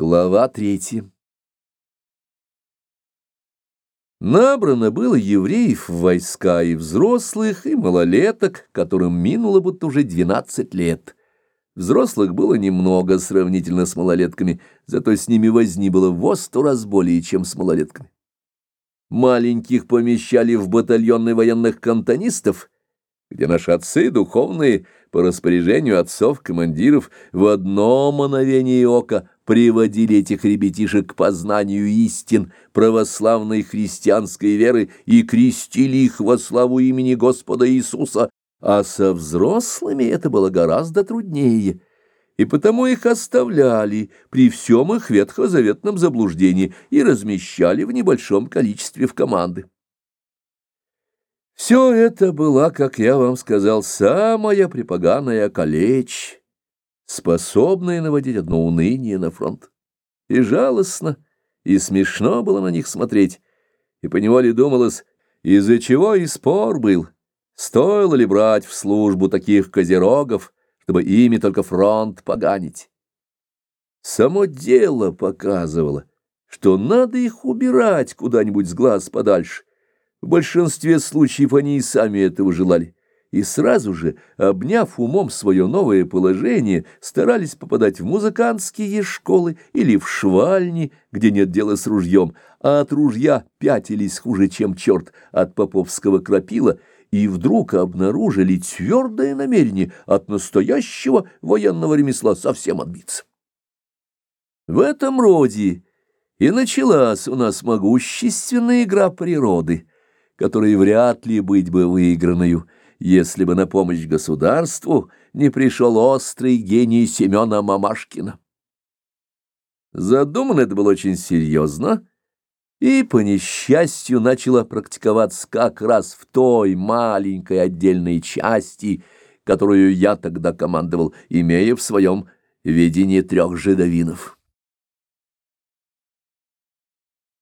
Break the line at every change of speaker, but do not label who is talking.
Глава третья Набрано было евреев в войска и взрослых, и малолеток, которым минуло будто уже двенадцать лет. Взрослых было немного сравнительно с малолетками, зато с ними возни было во сто раз более, чем с малолетками. Маленьких помещали в батальоны военных кантонистов, где наши отцы духовные по распоряжению отцов-командиров в одно мановение ока приводили этих ребятишек к познанию истин православной христианской веры и крестили их во славу имени Господа Иисуса, а со взрослыми это было гораздо труднее, и потому их оставляли при всем их ветхозаветном заблуждении и размещали в небольшом количестве в команды. Все это была, как я вам сказал, самая припоганая калечь, способная наводить одно уныние на фронт. И жалостно, и смешно было на них смотреть, и поневоле думалось, из-за чего и спор был, стоило ли брать в службу таких козерогов, чтобы ими только фронт поганить. Само дело показывало, что надо их убирать куда-нибудь с глаз подальше, в большинстве случаев они и сами этого желали, и сразу же, обняв умом свое новое положение, старались попадать в музыкантские школы или в швальни, где нет дела с ружьем, а от ружья пятились хуже, чем черт от поповского крапила, и вдруг обнаружили твердое намерение от настоящего военного ремесла совсем отбиться. В этом роде и началась у нас могущественная игра природы — которой вряд ли быть бы выигранную, если бы на помощь государству не пришел острый гений Семена Мамашкина. Задумано это было очень серьезно, и, по несчастью, начало практиковаться как раз в той маленькой отдельной части, которую я тогда командовал, имея в своем видении трех жидовинов.